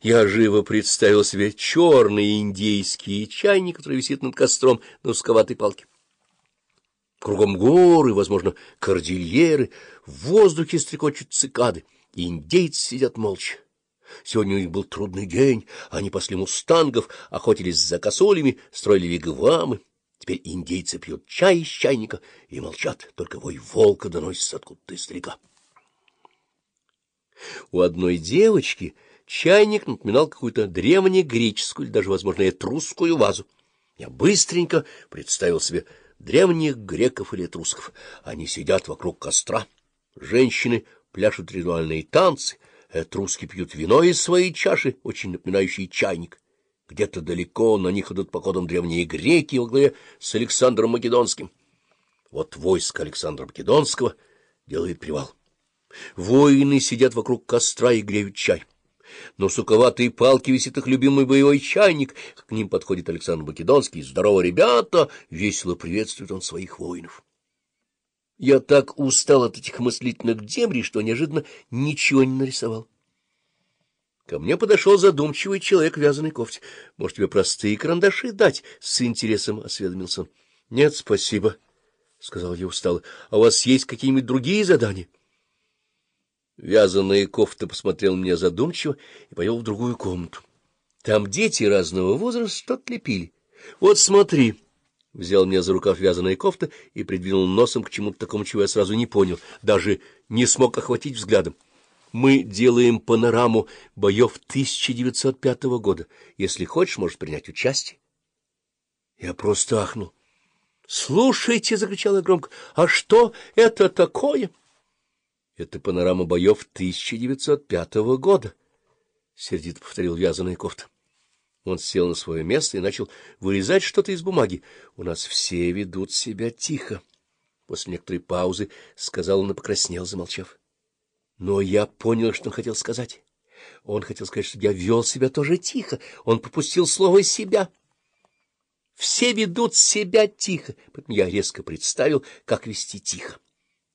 Я живо представил себе черный индейский чайник, который висит над костром на узковатой палке. Кругом горы, возможно, кордильеры, в воздухе стрекочут цикады, индейцы сидят молча. Сегодня у них был трудный день, они пасли мустангов, охотились за косулями, строили вигвамы. Теперь индейцы пьют чай из чайника и молчат, только вой волка доносится откуда-то издалека. У одной девочки чайник напоминал какую-то древнегреческую или даже, возможно, этрусскую вазу. Я быстренько представил себе древних греков или этрусков. Они сидят вокруг костра. Женщины пляшут ритуальные танцы, этруски пьют вино из своей чаши, очень напоминающей чайник. Где-то далеко на них идут походом древние греки во главе с Александром Македонским. Вот войско Александра Македонского делает привал. Воины сидят вокруг костра и греют чай. Но суковатые палки висит их любимый боевой чайник. К ним подходит Александр Македонский. «Здорово, ребята!» — весело приветствует он своих воинов. Я так устал от этих мыслительных дебрей, что неожиданно ничего не нарисовал. Ко мне подошел задумчивый человек в вязаной кофте. — Может, тебе простые карандаши дать? — с интересом осведомился он. — Нет, спасибо, — сказал я устало. — А у вас есть какие-нибудь другие задания? Вязаная кофта посмотрел меня задумчиво и повел в другую комнату. Там дети разного возраста что-то лепили. — Вот смотри, — взял меня за рукав вязаная кофта и придвинул носом к чему-то такому, чего я сразу не понял, даже не смог охватить взглядом. Мы делаем панораму боев 1905 года. Если хочешь, можешь принять участие. Я просто ахнул. — Слушайте, — закричал я громко, — а что это такое? — Это панорама боев 1905 года, — сердито повторил вязаная кофта. Он сел на свое место и начал вырезать что-то из бумаги. У нас все ведут себя тихо. После некоторой паузы сказал он и покраснел, замолчав. Но я понял, что он хотел сказать. Он хотел сказать, что я вел себя тоже тихо. Он пропустил слово себя. Все ведут себя тихо, поэтому я резко представил, как вести тихо.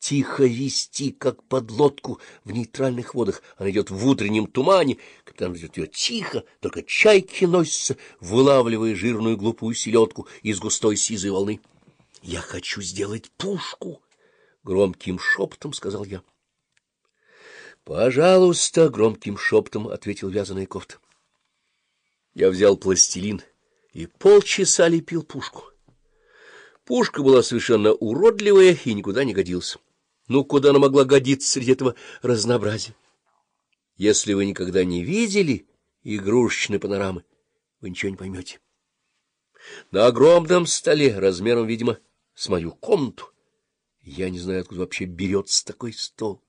Тихо вести, как подлодку в нейтральных водах. Она идет в утреннем тумане, капитан ведет ее тихо, только чайки носятся, вылавливая жирную глупую селедку из густой сизой волны. — Я хочу сделать пушку! — громким шепотом сказал я. — Пожалуйста, — громким шептом ответил вязаная кофта. Я взял пластилин и полчаса лепил пушку. Пушка была совершенно уродливая и никуда не годилась. Ну, куда она могла годиться среди этого разнообразия? Если вы никогда не видели игрушечной панорамы, вы ничего не поймете. На огромном столе, размером, видимо, с мою комнату, я не знаю, откуда вообще берется такой стол.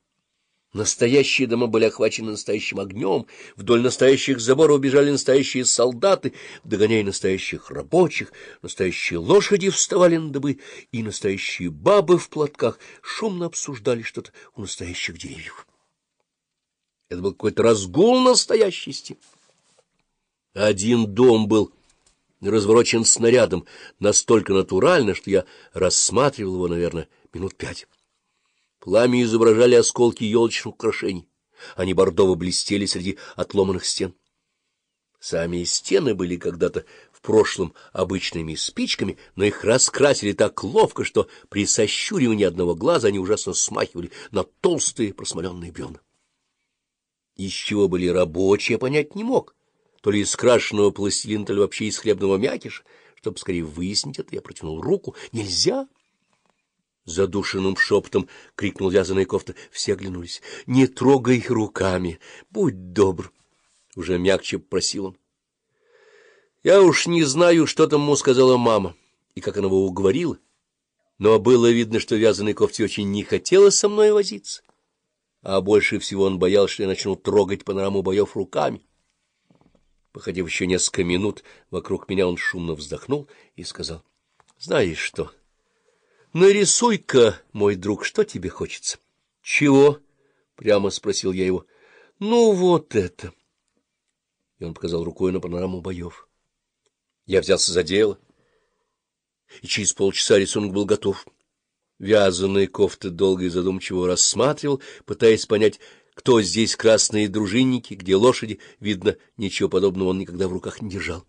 Настоящие дома были охвачены настоящим огнем, вдоль настоящих заборов бежали настоящие солдаты, догоняя настоящих рабочих, настоящие лошади вставали на дыбы, и настоящие бабы в платках шумно обсуждали что-то у настоящих деревьев. Это был какой-то разгул настоящести. Один дом был разворочен снарядом настолько натурально, что я рассматривал его, наверное, минут пять. Пламя изображали осколки елочных украшений. Они бордово блестели среди отломанных стен. Сами стены были когда-то в прошлом обычными спичками, но их раскрасили так ловко, что при сощуривании одного глаза они ужасно смахивали на толстые просмоленные бревна. Из чего были рабочие, понять не мог. То ли из крашеного пластилина, то ли вообще из хлебного мякиша. Чтобы скорее выяснить это, я протянул руку. Нельзя! Задушенным шепотом крикнул вязаная кофта. Все оглянулись. — Не трогай руками, будь добр. Уже мягче просил он. Я уж не знаю, что там ему сказала мама и как она его уговорила, но было видно, что вязаной кофте очень не хотела со мной возиться, а больше всего он боялся, что я начну трогать панораму боев руками. Походив еще несколько минут, вокруг меня он шумно вздохнул и сказал, — Знаешь что? — Нарисуй-ка, мой друг, что тебе хочется? — Чего? — прямо спросил я его. — Ну, вот это. И он показал рукой на панораму боев. Я взялся за дело, и через полчаса рисунок был готов. Вязаные кофты долго и задумчиво рассматривал, пытаясь понять, кто здесь красные дружинники, где лошади, видно, ничего подобного он никогда в руках не держал.